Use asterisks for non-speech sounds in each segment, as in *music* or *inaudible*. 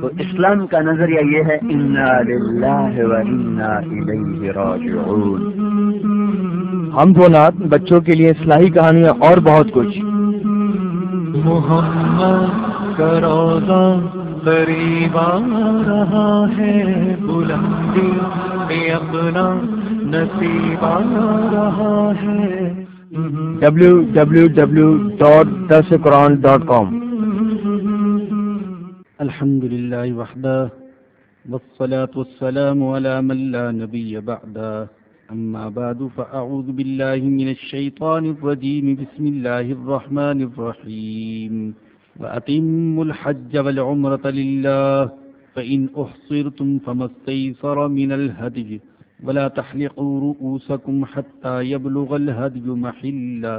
تو اسلام کا نظریہ یہ ہے ہم دو نات بچوں کے لیے اصلاحی کہانیاں اور بہت کچھ۔ محمد کا روزہ قریب آ رہا ہے بلندی میں اپنا نصیب آ رہا ہے۔ ڈبلو الحمد لله وحده، والصلاة والسلام على من لا نبي بعده. أما بعد، فأعوذ بالله من الشيطان الرجيم، بسم الله الرحمن الرحيم. وأتم الحج والعمرة لله، فإن أحصرتم فما استيسر من الهدي. ولا تحلقوا رؤوسكم حتى يبلغ الهدي محله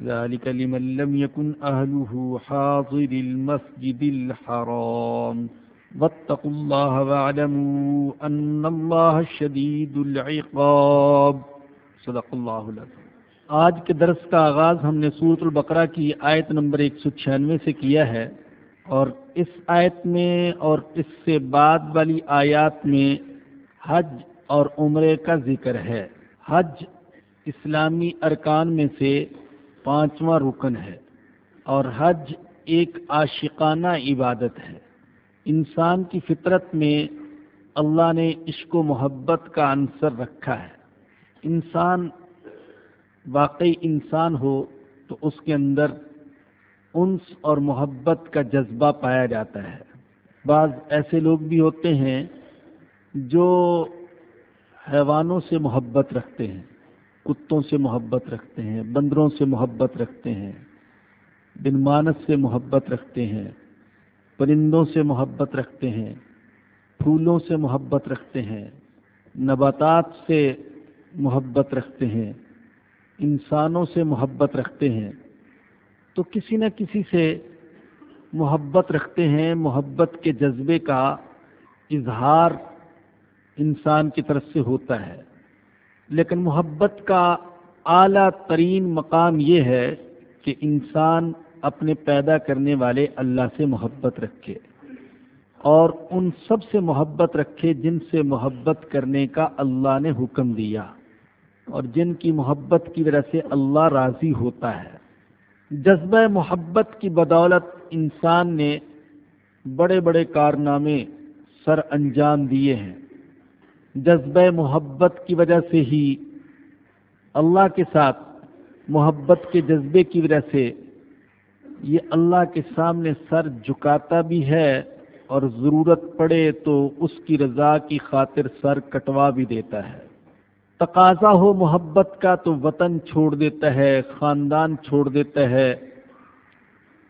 ذلك لمن لم يكن أهله حاضر المسجد الحرام. واتقوا الله واعلموا أن الله شديد العقاب. صدق الله العظيم. آج کے درس کا آغاز ہم نے سورت البقرہ کی آیت نمبر ایک سو چھیانوے سے کیا ہے اور اس آیت میں اور اس سے بعد والی آیات میں حج اور عمرے کا ذکر ہے۔ حج اسلامی ارکان میں سے پانچواں رکن ہے۔ اور حج ایک عاشقانہ عبادت ہے۔ انسان کی فطرت میں اللہ نے عشق و محبت کا عنصر رکھا ہے۔ انسان، واقعی انسان ہو تو اس کے اندر انس اور محبت کا جذبہ پایا جاتا ہے۔ بعض ایسے لوگ بھی ہوتے ہیں جو حیوانوں سے محبت رکھتے ہیں۔ کتوں سے محبت رکھتے ہیں، بندروں سے محبت رکھتے ہیں، بن مانس سے محبت رکھتے ہیں، پرندوں سے محبت رکھتے ہیں، پھولوں سے محبت رکھتے ہیں، نباتات سے محبت رکھتے ہیں، انسانوں سے محبت رکھتے ہیں۔ تو کسی نہ کسی سے محبت رکھتے ہیں، محبت کے جذبے کا اظہار انسان کی طرف سے ہوتا ہے۔ لیکن محبت کا اعلیٰ ترین مقام یہ ہے کہ انسان اپنے پیدا کرنے والے اللہ سے محبت رکھے اور ان سب سے محبت رکھے جن سے محبت کرنے کا اللہ نے حکم دیا اور جن کی محبت کی وجہ سے اللہ راضی ہوتا ہے۔ جذبہ محبت کی بدولت انسان نے بڑے بڑے کارنامے سر انجام دیے ہیں۔ جذبہ محبت کی وجہ سے ہی اللہ کے ساتھ محبت کے جذبے کی وجہ سے یہ اللہ کے سامنے سر جھکاتا بھی ہے اور ضرورت پڑے تو اس کی رضا کی خاطر سر کٹوا بھی دیتا ہے۔ تقاضا ہو محبت کا تو وطن چھوڑ دیتا ہے، خاندان چھوڑ دیتا ہے،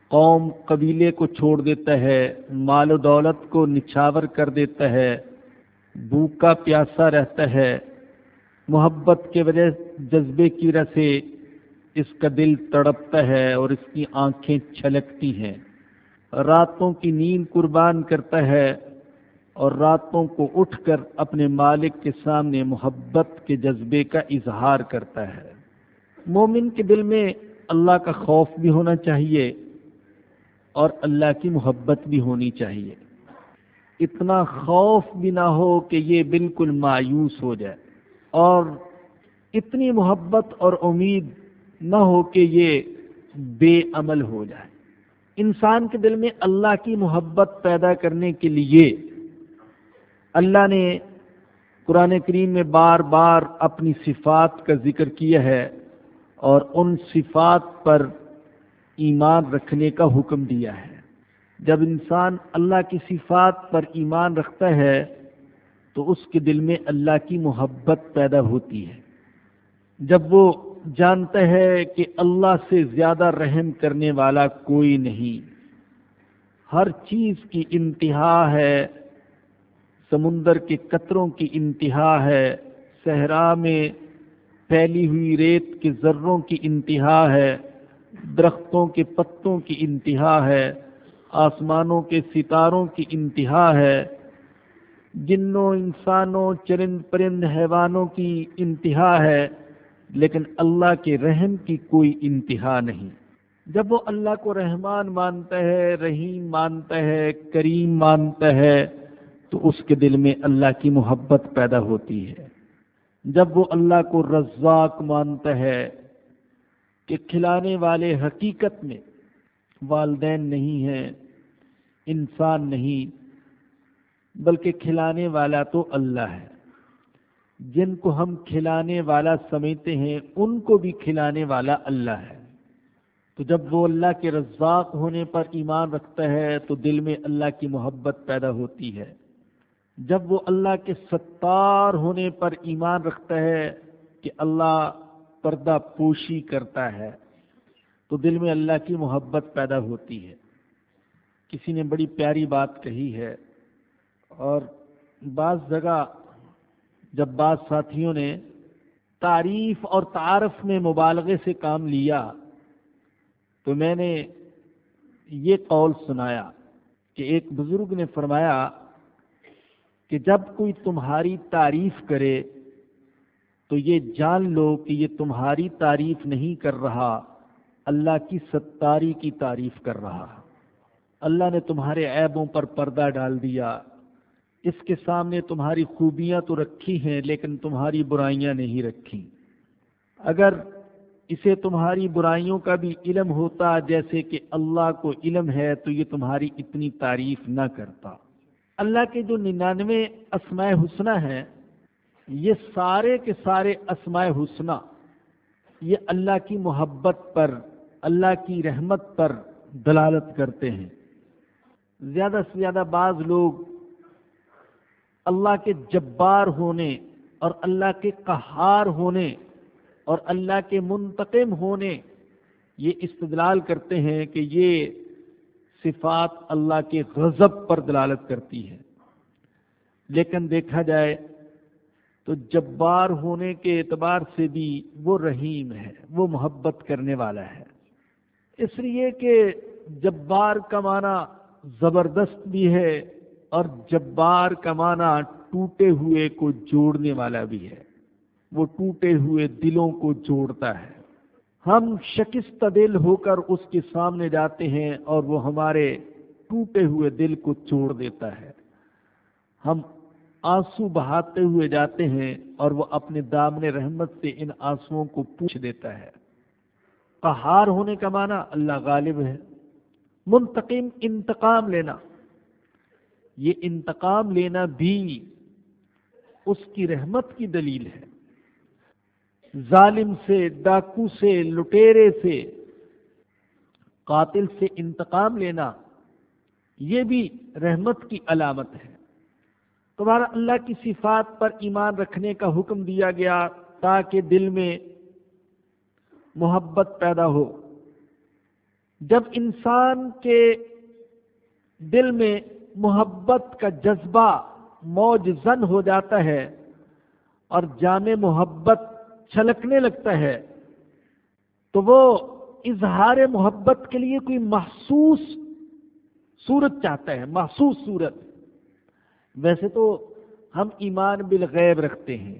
قوم قبیلے کو چھوڑ دیتا ہے، مال و دولت کو نچھاور کر دیتا ہے۔ بھوکا پیاسا رہتا ہے۔ محبت کے وجہ جذبے کی وجہ سے اس کا دل تڑپتا ہے اور اس کی آنکھیں چھلکتی ہیں۔ راتوں کی نیند قربان کرتا ہے اور راتوں کو اٹھ کر اپنے مالک کے سامنے محبت کے جذبے کا اظہار کرتا ہے۔ مومن کے دل میں اللہ کا خوف بھی ہونا چاہیے اور اللہ کی محبت بھی ہونی چاہیے۔ اتنا خوف بھی نہ ہو کہ یہ بالکل مایوس ہو جائے اور اتنی محبت اور امید نہ ہو کہ یہ بے عمل ہو جائے۔ انسان کے دل میں اللہ کی محبت پیدا کرنے کے لیے اللہ نے قرآن کریم میں بار بار اپنی صفات کا ذکر کیا ہے اور ان صفات پر ایمان رکھنے کا حکم دیا ہے۔ جب انسان اللہ کی صفات پر ایمان رکھتا ہے، تو اس کے دل میں اللہ کی محبت پیدا ہوتی ہے۔ جب وہ جانتا ہے کہ اللہ سے زیادہ رحم کرنے والا کوئی نہیں، ہر چیز کی انتہا ہے، سمندر کے قطروں کی انتہا ہے، صحرا میں پھیلی ہوئی ریت کے ذروں کی انتہا ہے، درختوں کے پتوں کی انتہا ہے۔ آسمانوں کے ستاروں کی انتہا ہے۔ جنوں، انسانوں، چرند پرند حیوانوں کی انتہا ہے، لیکن اللہ کے رحم کی کوئی انتہا نہیں۔ جب وہ اللہ کو رحمان مانتا ہے، رحیم مانتا ہے، کریم مانتا ہے، تو اس کے دل میں اللہ کی محبت پیدا ہوتی ہے۔ جب وہ اللہ کو رزاق مانتا ہے کہ کھلانے والے حقیقت میں والدین نہیں ہیں انسان نہیں، بلکہ کھلانے والا تو اللہ ہے۔ جن کو ہم کھلانے والا سمجھتے ہیں، ان کو بھی کھلانے والا اللہ ہے۔ تو جب وہ اللہ کے رزاق ہونے پر ایمان رکھتا ہے، تو دل میں اللہ کی محبت پیدا ہوتی ہے۔ جب وہ اللہ کے ستار ہونے پر ایمان رکھتا ہے کہ اللہ پردہ پوشی کرتا ہے، تو دل میں اللہ کی محبت پیدا ہوتی ہے۔ کسی نے بڑی پیاری بات کہی ہے اور بعض جگہ جب بعض ساتھیوں نے تعریف اور تعارف میں مبالغے سے کام لیا تو میں نے یہ قول سنایا کہ ایک بزرگ نے فرمایا کہ جب کوئی تمہاری تعریف کرے تو یہ جان لو کہ یہ تمہاری تعریف نہیں کر رہا، اللہ کی ستاری کی تعریف کر رہا۔ اللہ نے تمہارے عیبوں پر پردہ ڈال دیا۔ اس کے سامنے تمہاری خوبیاں تو رکھی ہیں، لیکن تمہاری برائیاں نہیں رکھی۔ اگر اسے تمہاری برائیوں کا بھی علم ہوتا جیسے کہ اللہ کو علم ہے، تو یہ تمہاری اتنی تعریف نہ کرتا۔ اللہ کے جو ننانوے اسماء حسنہ ہیں، یہ سارے کے سارے اسماء حسنہ، یہ اللہ کی محبت پر، اللہ کی رحمت پر دلالت کرتے ہیں۔ زیادہ سے زیادہ بعض لوگ اللہ کے جبار ہونے اور اللہ کے قہار ہونے اور اللہ کے منتقم ہونے یہ استدلال کرتے ہیں کہ یہ صفات اللہ کے غضب پر دلالت کرتی ہے لیکن دیکھا جائے تو جبار ہونے کے اعتبار سے بھی وہ رحیم ہے، وہ محبت کرنے والا ہے۔ اس لیے کہ جبار کا معنی زبردست بھی ہے اور جبار کا معنی ٹوٹے ہوئے کو جوڑنے والا بھی ہے۔ وہ ٹوٹے ہوئے دلوں کو جوڑتا ہے۔ ہم شکست دل ہو کر اس کے سامنے جاتے ہیں اور وہ ہمارے ٹوٹے ہوئے دل کو چھوڑ دیتا ہے۔ ہم آنسو بہاتے ہوئے جاتے ہیں اور وہ اپنے دامن رحمت سے ان آنسوؤں کو پوچھ دیتا ہے۔ قہار ہونے کا معنی اللہ غالب ہے۔ منتقم انتقام لینا۔ یہ انتقام لینا بھی اس کی رحمت کی دلیل ہے۔ ظالم سے، ڈاکو سے، لٹیرے سے، قاتل سے انتقام لینا یہ بھی رحمت کی علامت ہے۔ تمہارا اللہ کی صفات پر ایمان رکھنے کا حکم دیا گیا تاکہ دل میں محبت پیدا ہو۔ جب انسان کے دل میں محبت کا جذبہ موج زن ہو جاتا ہے اور جامع محبت چھلکنے لگتا ہے، تو وہ اظہار محبت کے لیے کوئی محسوس صورت چاہتا ہے، محسوس صورت۔ ویسے تو ہم ایمان بالغیب رکھتے ہیں۔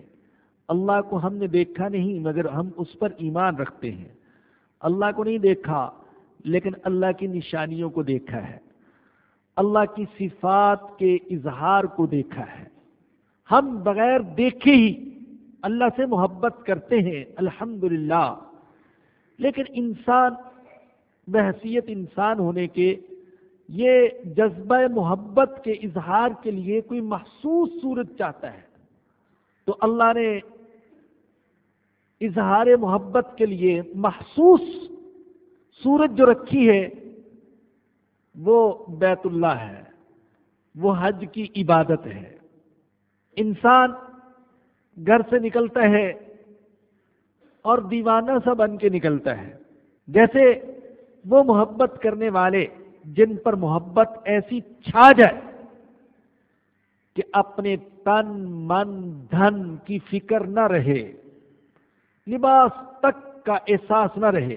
اللہ کو ہم نے دیکھا نہیں، مگر ہم اس پر ایمان رکھتے ہیں۔ اللہ کو نہیں دیکھا لیکن اللہ کی نشانیوں کو دیکھا ہے۔ اللہ کی صفات کے اظہار کو دیکھا ہے۔ ہم بغیر دیکھے ہی اللہ سے محبت کرتے ہیں الحمد لیکن انسان، بحثیت انسان ہونے کے یہ جذبہ محبت کے اظہار کے لیے کوئی محسوس صورت چاہتا ہے۔ تو اللہ نے اظہار محبت کے لیے محسوس صورت جو رکھی ہے، وہ بیت اللہ ہے۔ وہ حج کی عبادت ہے۔ انسان گھر سے نکلتا ہے اور دیوانہ سا بن کے نکلتا ہے۔ جیسے وہ محبت کرنے والے جن پر محبت ایسی چھا جائے کہ اپنے تن، من، دھن کی فکر نہ رہے، لباس تک کا احساس نہ رہے۔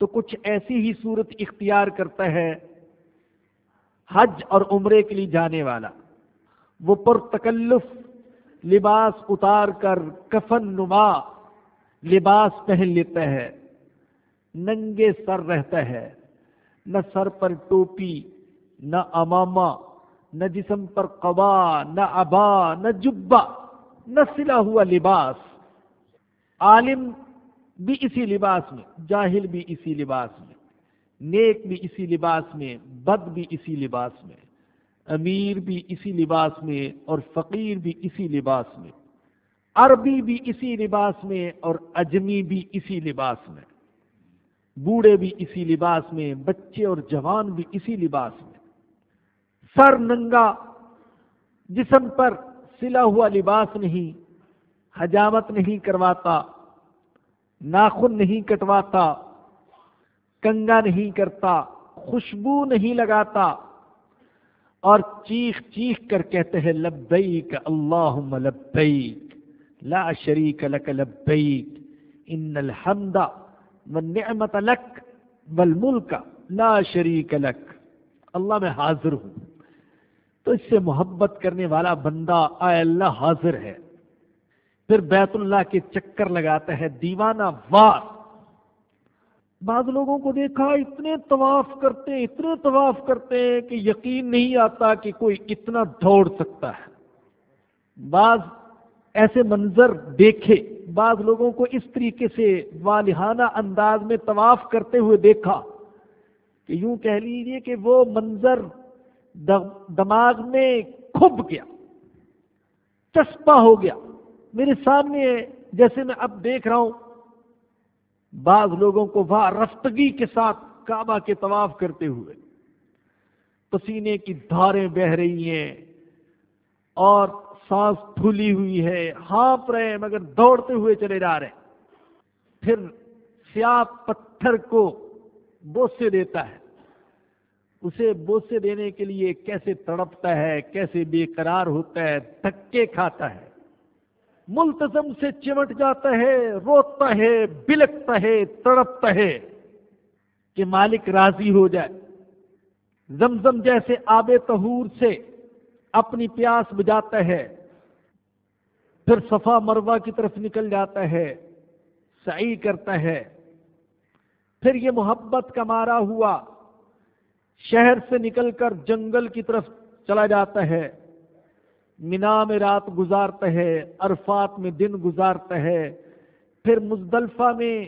تو کچھ ایسی ہی صورت اختیار کرتا ہے حج اور عمرے کے لیے جانے والا۔ وہ پر تکلف، لباس اتار کر کفن نما لباس پہن لیتا ہے۔ ننگے سر رہتا ہے۔ نہ سر پر ٹوپی، نہ اماما نہ جسم پر قبا، نہ ابا، نہ جبا نہ سلا ہوا لباس۔ عالم بھی اسی لباس میں جاہل بھی اسی لباس میں نیک بھی اسی لباس میں بد بھی اسی لباس میں امیر بھی اسی لباس میں اور فقیر بھی اسی لباس میں عربی بھی اسی لباس میں اور اجمی بھی اسی لباس میں بوڑھے بھی اسی لباس میں بچے اور جوان بھی اسی لباس میں سر ننگا جسم پر سلا ہوا لباس نہیں حجامت نہیں کرواتا ناخن نہیں کٹواتا، کنگا نہیں کرتا، خوشبو نہیں لگاتا۔ اور چیخ چیخ کر کہتے ہیں، لبیک، اللہم لبیک، لا شریک لک لبیک، ان الحمد والنعمت لک والملک لا شریک لک۔ اللہ میں حاضر ہوں۔ تو اس سے محبت کرنے والا بندہ آئے اللہ، حاضر ہے۔ پھر بیت اللہ کے چکر لگاتا ہے، دیوانہ وار۔ بعض لوگوں کو دیکھا، اتنے طواف کرتے ہیں اتنے طواف کرتے ہیں کہ یقین نہیں آتا کہ کوئی اتنا دوڑ سکتا ہے۔ بعض ایسے منظر دیکھے، بعض لوگوں کو اس طریقے سے والہانہ انداز میں طواف کرتے ہوئے دیکھا کہ یوں کہہ لیجیے کہ وہ منظر دماغ میں کھب گیا، چسپا ہو گیا۔ میرے سامنے جیسے میں اب دیکھ رہا ہوں، بعض لوگوں کو وہ رفتگی کے ساتھ کعبہ کے طواف کرتے ہوئے پسینے کی دھاریں بہ رہی ہیں اور سانس پھولی ہوئی ہے، ہانپ رہے ہیں، مگر دوڑتے ہوئے چلے جا رہے ہیں۔ پھر سیاہ پتھر کو بوسے دیتا ہے۔ اسے بوسے دینے کے لیے کیسے تڑپتا ہے، کیسے بے قرار ہوتا ہے، دھکے کھاتا ہے۔ ملتظم سے چمٹ جاتا ہے، روتا ہے، بلکتا ہے، تڑپتا ہے کہ مالک راضی ہو جائے۔ زمزم جیسے آب تہور سے اپنی پیاس بجاتا ہے، پھر صفا مروا کی طرف نکل جاتا ہے، سعی کرتا ہے۔ پھر یہ محبت کا مارا ہوا شہر سے نکل کر جنگل کی طرف چلا جاتا ہے۔ مینا میں رات گزارتا ہے، عرفات میں دن گزارتا ہے۔ پھر مزدلفہ میں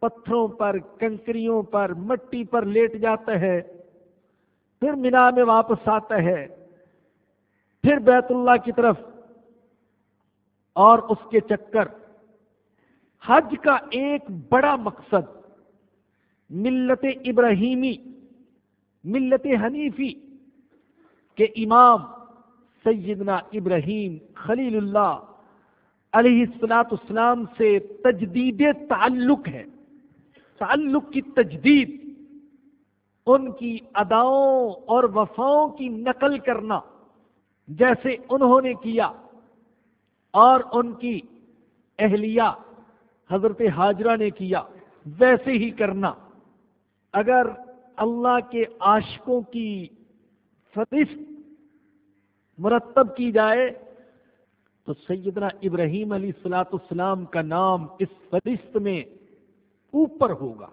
پتھروں پر، کنکریوں پر، مٹی پر لیٹ جاتا ہے۔ پھر مینا میں واپس آتا ہے۔ پھر بیت اللہ کی طرف اور اس کے چکر۔ حج کا ایک بڑا مقصد ملت ابراہیمی، ملت حنیفی کے امام سیدنا ابراہیم خلیل اللہ علیہ السلاط اسلام سے تجدید تعلق ہے۔ تعلق کی تجدید، ان کی اداؤں اور وفاؤں کی نقل کرنا جیسے انہوں نے کیا۔ اور ان کی اہلیہ حضرت حاجرہ نے کیا، ویسے ہی کرنا۔ اگر اللہ کے عاشقوں کی فہرست مرتب کی جائے تو سیدنا ابراہیم علیہ السلاۃ السلام کا نام اس فہرست میں اوپر ہوگا۔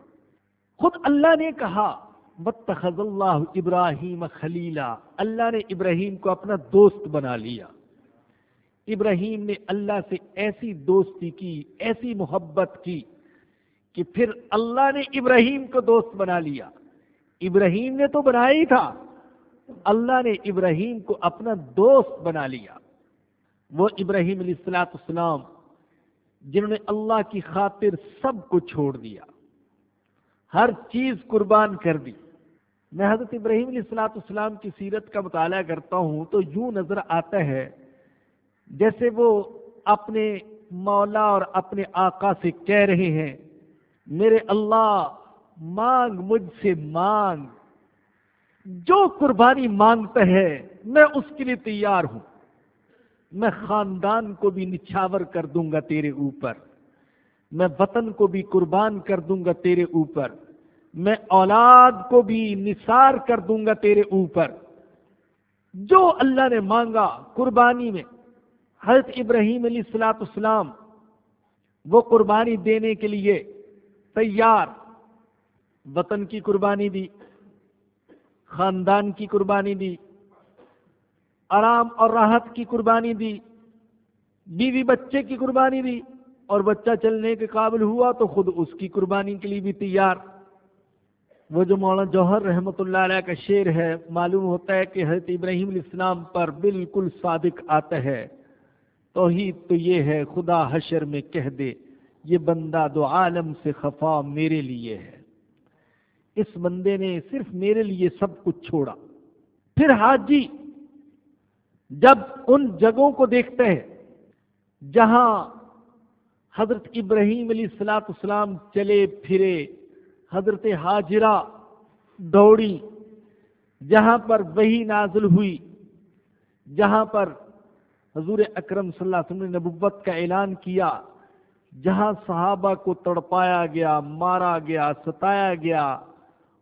خود اللہ نے کہا بتخذ اللہ ابراہیم خلیلا اللہ نے ابراہیم کو اپنا دوست بنا لیا۔ ابراہیم نے اللہ سے ایسی دوستی کی، ایسی محبت کی کہ پھر اللہ نے ابراہیم کو دوست بنا لیا۔ ابراہیم نے تو بنایا ہی تھا۔ اللہ نے ابراہیم کو اپنا دوست بنا لیا۔ وہ ابراہیم علیہ السلاۃ السلام جنہوں نے اللہ کی خاطر سب کو چھوڑ دیا، ہر چیز قربان کر دی۔ میں حضرت ابراہیم علیہ السلاۃ السلام کی سیرت کا مطالعہ کرتا ہوں تو یوں نظر آتا ہے جیسے وہ اپنے مولا اور اپنے آقا سے کہہ رہے ہیں، میرے اللہ، مانگ مجھ سے مانگ۔ جو قربانی مانگتا ہے، میں اس کے لیے تیار ہوں۔ میں خاندان کو بھی نچھاور کر دوں گا تیرے اوپر۔ میں وطن کو بھی قربان کر دوں گا تیرے اوپر۔ میں اولاد کو بھی نثار کر دوں گا تیرے اوپر۔ جو اللہ نے مانگا قربانی میں، حضرت ابراہیم علیہ السلاۃ اسلام وہ قربانی دینے کے لیے تیار۔ وطن کی قربانی دی خاندان کی قربانی دی، آرام اور راحت کی قربانی دی، بیوی بچے کی قربانی دی، اور بچہ چلنے کے قابل ہوا تو خود اس کی قربانی کے لیے بھی تیار۔ وہ جو مولانا جوہر رحمۃ اللہ علیہ کا شعر ہے، معلوم ہوتا ہے کہ حضرت ابراہیم علیہ السلام پر بالکل صادق آتا ہے۔ توحید تو یہ ہے، خدا حشر میں کہہ دے، یہ بندہ دو عالم سے خفا میرے لیے ہے۔ اس بندے نے صرف میرے لیے سب کچھ چھوڑا۔ پھر حاجی، جب ان جگہوں کو دیکھتے ہیں جہاں حضرت ابراہیم علیہ السلاۃ اسلام چلے پھرے، حضرت حاجرہ دوڑی، جہاں پر وہی نازل ہوئی، جہاں پر حضور اکرم صلی اللہ علیہ وسلم نے نبوت کا اعلان کیا، جہاں صحابہ کو تڑپایا گیا، مارا گیا، ستایا گیا۔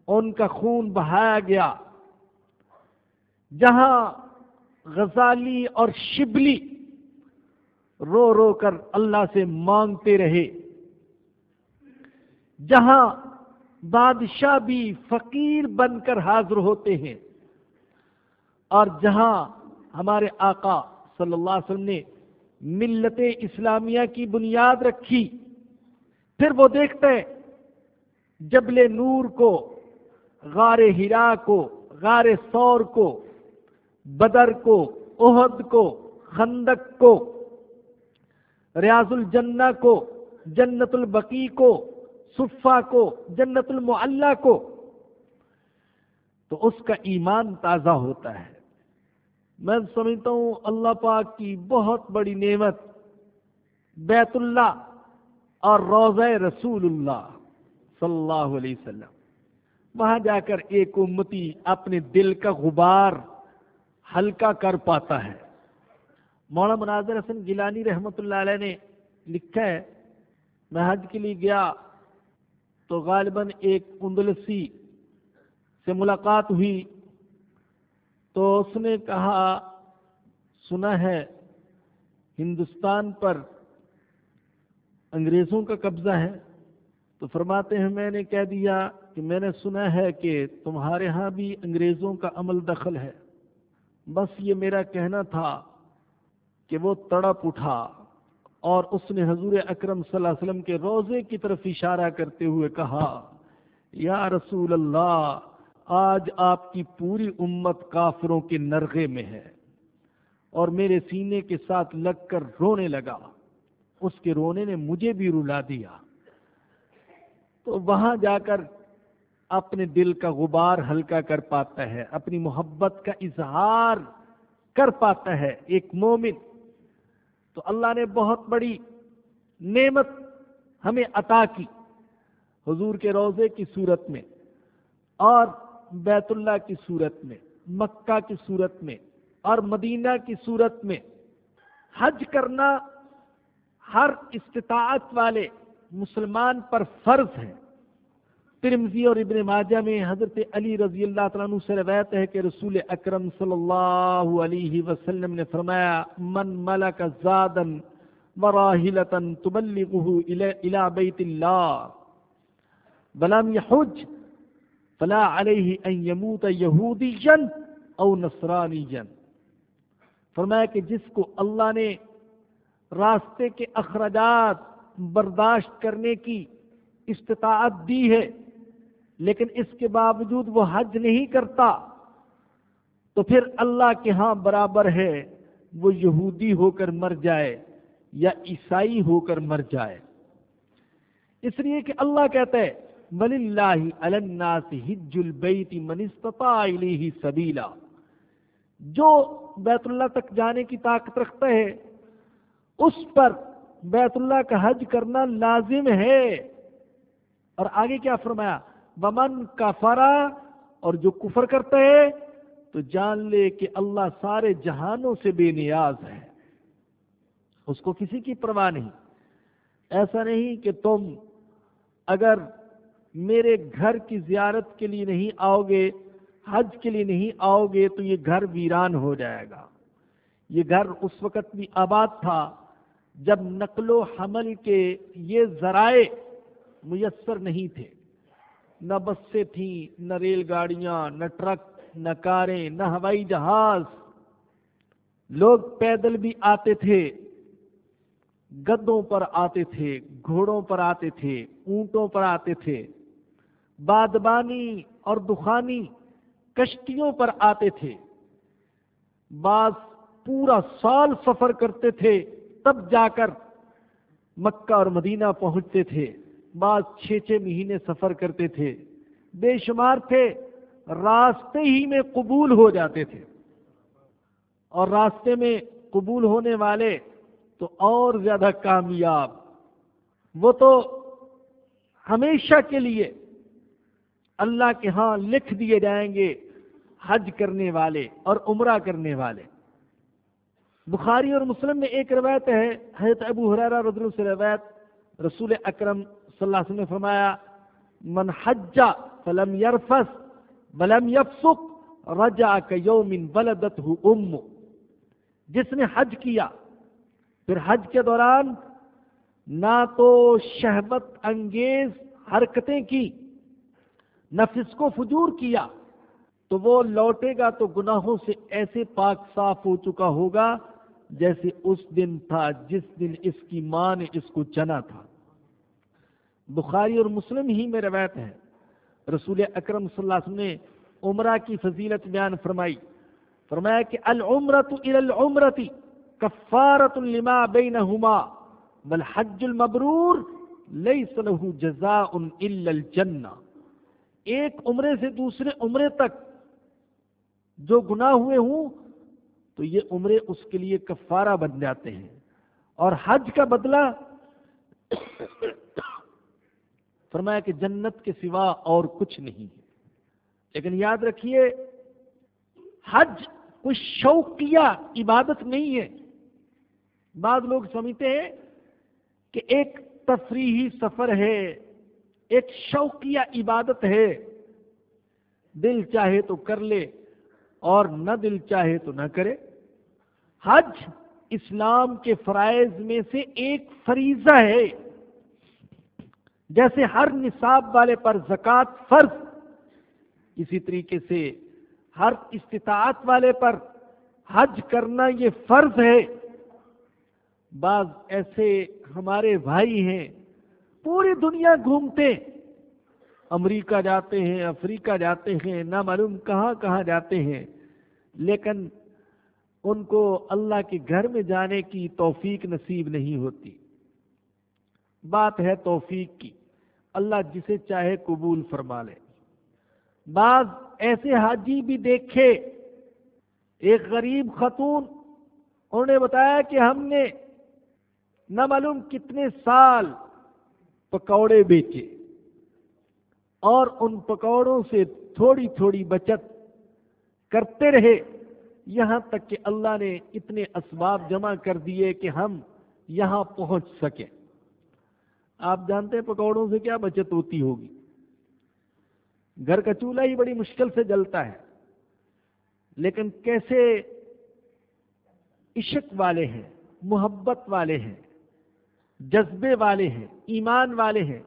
ان کا خون بہایا گیا۔ جہاں غزالی اور شبلی رو رو کر اللہ سے مانگتے رہے، جہاں بادشاہ بھی فقیر بن کر حاضر ہوتے ہیں، اور جہاں ہمارے آقا صلی اللہ علیہ وسلم نے ملت اسلامیہ کی بنیاد رکھی، پھر وہ دیکھتے جبل نور کو غار ہرا کو، غار سور کو، بدر کو عہد کو، خندق کو، ریاض الجنہ کو، جنت البقی کو صفا کو، جنت المعلہ کو۔ تو اس کا ایمان تازہ ہوتا ہے۔ میں سمجھتا ہوں اللہ پاک کی بہت بڑی نعمت بیت اللہ اور روض رسول اللہ صلی اللہ علیہ وسلم۔ وہاں جا کر ایک امتی اپنے دل کا غبار ہلکا کر پاتا ہے۔ مولانا مناظر حسن گیلانی رحمۃ اللہ علیہ نے لکھا ہے، میں حج کے لیے گیا تو غالباً ایک اندلسی سے ملاقات ہوئی۔ تو اس نے کہا، سنا ہے، ہندوستان پر انگریزوں کا قبضہ ہے۔ تو فرماتے ہیں، میں نے کہہ دیا کہ میں نے سنا ہے کہ تمہارے ہاں بھی انگریزوں کا عمل دخل ہے۔ بس یہ میرا کہنا تھا کہ وہ تڑپ اٹھا اور اس نے حضور اکرم صلی اللہ علیہ وسلم کے روزے کی طرف اشارہ کرتے ہوئے کہا، یا رسول اللہ، آج آپ کی پوری امت کافروں کے نرغے میں ہے اور میرے سینے کے ساتھ لگ کر رونے لگا۔ اس کے رونے نے مجھے بھی رلا دیا۔ تو وہاں جا کر اپنے دل کا غبار ہلکا کر پاتا ہے، اپنی محبت کا اظہار کر پاتا ہے ایک مومن۔ تو اللہ نے بہت بڑی نعمت ہمیں عطا کی حضور کے روزے کی صورت میں اور بیت اللہ کی صورت میں، مکہ کی صورت میں اور مدینہ کی صورت میں۔ حج کرنا ہر استطاعت والے مسلمان پر فرض ہے ترمزی اور ابن ماجہ میں حضرت علی رضی اللہ تعالیٰ عنہ سے روایت ہے کہ رسول اکرم صلی اللہ علیہ وسلم نے فرمایا، من ملک زادن وراہلتن تبلغه الى بیت اللہ بلام یحج، فلا علیہ ان یموت یہودیا او نصرانیا. فرمایا کہ جس کو اللہ نے راستے کے اخراجات برداشت کرنے کی استطاعت دی ہے، لیکن اس کے باوجود وہ حج نہیں کرتا، تو پھر اللہ کے ہاں برابر ہے، وہ یہودی ہو کر مر جائے یا عیسائی ہو کر مر جائے۔ اس لیے کہ اللہ کہتا ہے من اللہ الناس حج البیت من استطاع الیہ سبیلا۔ جو بیت اللہ تک جانے کی طاقت رکھتا ہے، اس پر بیت اللہ کا حج کرنا لازم ہے۔ اور آگے کیا فرمایا؟ ومن کفرا اور جو کفر کرتا ہے، تو جان لے کہ اللہ سارے جہانوں سے بے نیاز ہے۔ اس کو کسی کی پرواہ نہیں۔ ایسا نہیں کہ تم اگر میرے گھر کی زیارت کے لیے نہیں آؤ گے حج کے لیے نہیں آؤ گے تو یہ گھر ویران ہو جائے گا۔ یہ گھر اس وقت بھی آباد تھا۔ جب نقل و حمل کے یہ ذرائع میسر نہیں تھے۔ نہ بسیں تھیں، نہ ریل گاڑیاں، نہ ٹرک، نہ کاریں، نہ ہوائی جہاز۔ لوگ پیدل بھی آتے تھے، گدوں پر آتے تھے، گھوڑوں پر آتے تھے، اونٹوں پر آتے تھے۔ بادبانی اور دخانی کشتیوں پر آتے تھے۔ بعض پورا سال سفر کرتے تھے۔ تب جا کر مکہ اور مدینہ پہنچتے تھے۔ بعض چھ چھ مہینے سفر کرتے تھے۔ بے شمار تھے، راستے ہی میں قبول ہو جاتے تھے۔ اور راستے میں قبول ہونے والے تو اور زیادہ کامیاب۔ وہ تو ہمیشہ کے لیے اللہ کے ہاں لکھ دیے جائیں گے، حج کرنے والے اور عمرہ کرنے والے۔ بخاری اور مسلم میں ایک روایت ہے، حضرت ابو حرارہ رضی اللہ سے روایت، رسول اکرم صلی اللہ علیہ وسلم نے فرمایا، من حجا فلم یرفس ولم یفسق رجا یوم ولدت ام. جس نے حج کیا، پھر حج کے دوران نہ تو شہبت انگیز حرکتیں کی، نہ فسق و فجور کیا، تو وہ لوٹے گا تو گناہوں سے ایسے پاک صاف ہو چکا ہوگا جیسے اس دن تھا جس دن اس کی ماں نے اس کو چنا تھا۔ بخاری اور مسلم ہی میں روایت ہے۔ رسول اکرم صلی اللہ علیہ وسلم نے عمرہ کی فضیلت بیان فرمائی۔ فرمایا کہ العمرت العمرتی کفارت لما بینہما، والحج المبرور لیس له جزاء الا الجنہ۔ ایک عمرے سے دوسرے عمرے تک جو گناہ ہوئے ہوں تو یہ عمرے اس کے لیے کفارہ بن جاتے ہیں۔ اور حج کا بدلہ فرمایا کہ جنت کے سوا اور کچھ نہیں ہے۔ لیکن یاد رکھیے، حج کوئی شوقیہ عبادت نہیں ہے۔ بعض لوگ سمجھتے ہیں کہ ایک تفریحی سفر ہے، ایک شوقیہ عبادت ہے۔ دل چاہے تو کر لے اور نہ دل چاہے تو نہ کرے۔ حج اسلام کے فرائض میں سے ایک فریضہ ہے۔ جیسے ہر نصاب والے پر زکوٰۃ فرض، اسی طریقے سے ہر استطاعت والے پر حج کرنا یہ فرض ہے۔ بعض ایسے ہمارے بھائی ہیں، پوری دنیا گھومتے، امریکہ جاتے ہیں، افریقہ جاتے ہیں، نہ معلوم کہاں کہاں جاتے ہیں، لیکن ان کو اللہ کے گھر میں جانے کی توفیق نصیب نہیں ہوتی۔ بات ہے توفیق کی۔ اللہ جسے چاہے قبول فرما لے۔ بعض ایسے حاجی بھی دیکھے۔ ایک غریب خاتون، انہوں نے بتایا کہ ہم نے نہ معلوم کتنے سال پکوڑے بیچے اور ان پکوڑوں سے تھوڑی تھوڑی بچت کرتے رہے۔ یہاں تک کہ اللہ نے اتنے اسباب جمع کر دیے کہ ہم یہاں پہنچ سکیں۔ آپ جانتے ہیں پکوڑوں سے کیا بچت ہوتی ہوگی۔ گھر کا چولہا ہی بڑی مشکل سے جلتا ہے۔ لیکن کیسے عشق والے ہیں، محبت والے ہیں، جذبے والے ہیں، ایمان والے ہیں،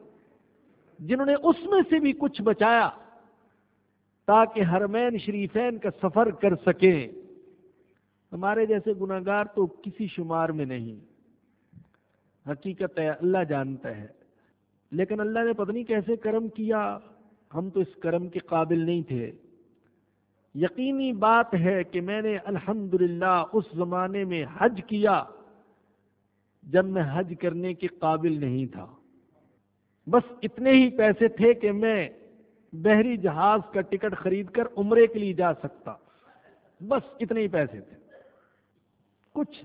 جنہوں نے اس میں سے بھی کچھ بچایا تاکہ ہرمین شریفین کا سفر کر سکیں۔ ہمارے جیسے گناگار تو کسی شمار میں نہیں۔ حقیقت ہے، اللہ جانتا ہے۔ لیکن اللہ نے پتہ نہیں کیسے کرم کیا۔ ہم تو اس کرم کے قابل نہیں تھے۔ یقینی بات ہے کہ میں نے الحمدللہ اس زمانے میں حج کیا جب میں حج کرنے کے قابل نہیں تھا۔ بس اتنے ہی پیسے تھے کہ میں بحری جہاز کا ٹکٹ خرید کر عمرے کے لیے جا سکتا۔ بس اتنے ہی پیسے تھے۔ کچھ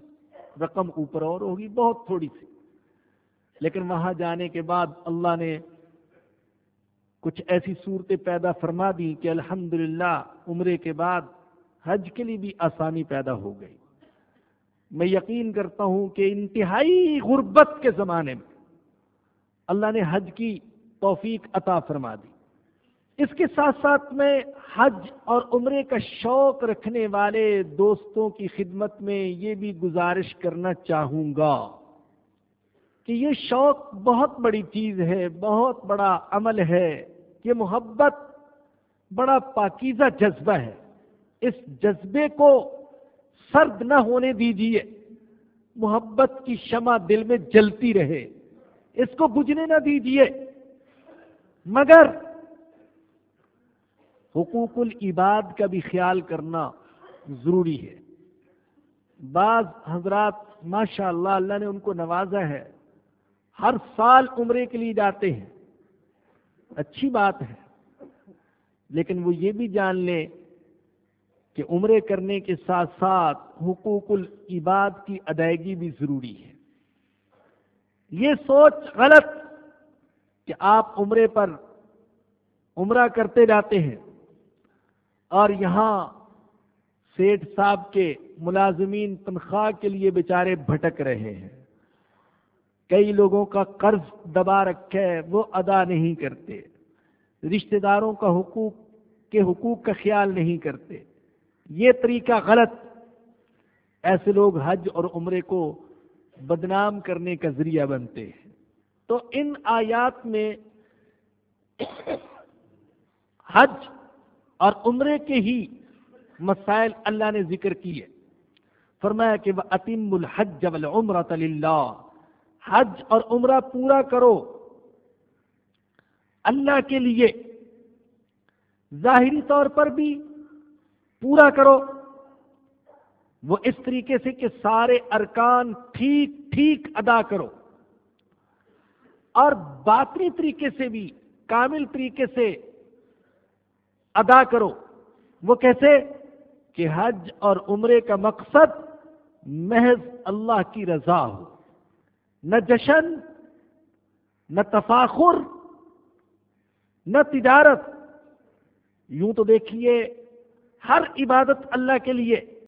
رقم اوپر اور ہوگی، بہت تھوڑی سی۔ لیکن وہاں جانے کے بعد اللہ نے کچھ ایسی صورتیں پیدا فرما دی کہ الحمدللہ، عمرے کے بعد حج کے لیے بھی آسانی پیدا ہو گئی۔ میں یقین کرتا ہوں کہ انتہائی غربت کے زمانے میں اللہ نے حج کی توفیق عطا فرما دی۔ اس کے ساتھ ساتھ میں حج اور عمرے کا شوق رکھنے والے دوستوں کی خدمت میں یہ بھی گزارش کرنا چاہوں گا کہ یہ شوق بہت بڑی چیز ہے، بہت بڑا عمل ہے، یہ محبت بڑا پاکیزہ جذبہ ہے۔ اس جذبے کو سرد نہ ہونے دیجیے محبت کی شمع دل میں جلتی رہے۔ اس کو بجھنے نہ دیجیے مگر حقوق العباد کا بھی خیال کرنا ضروری ہے۔ بعض حضرات ماشاء اللہ اللہ نے ان کو نوازا ہے۔ ہر سال عمرے کے لیے جاتے ہیں۔ اچھی بات ہے۔ لیکن وہ یہ بھی جان لیں کہ عمرے کرنے کے ساتھ ساتھ حقوق العباد کی ادائیگی بھی ضروری ہے۔ یہ سوچ غلط کہ آپ عمرے پر عمرہ کرتے جاتے ہیں۔ اور یہاں سیٹ صاحب کے ملازمین تنخواہ کے لیے بیچارے بھٹک رہے ہیں۔ کئی لوگوں کا قرض دبا رکھا ہے وہ ادا نہیں کرتے۔ رشتہ داروں کا حقوق کے حقوق کا خیال نہیں کرتے۔ یہ طریقہ غلط۔ ایسے لوگ حج اور عمرے کو بدنام کرنے کا ذریعہ بنتے ہیں۔ تو ان آیات میں *coughs* حج اور عمرے کے ہی مسائل اللہ نے ذکر کیے۔ فرمایا کہ وہ عطیم الحج جب عمرۃ اللہ حج اور عمرہ پورا کرو۔ اللہ کے لیے ظاہری طور پر بھی پورا کرو۔ وہ اس طریقے سے کہ سارے ارکان ٹھیک ٹھیک ادا کرو۔ اور باطنی طریقے سے بھی، کامل طریقے سے ادا کرو۔ وہ کیسے کہ حج اور عمرے کا مقصد محض اللہ کی رضا ہو۔ نہ جشن، نہ تفاخر، نہ تجارت۔ یوں تو دیکھیے ہر عبادت اللہ کے لیے۔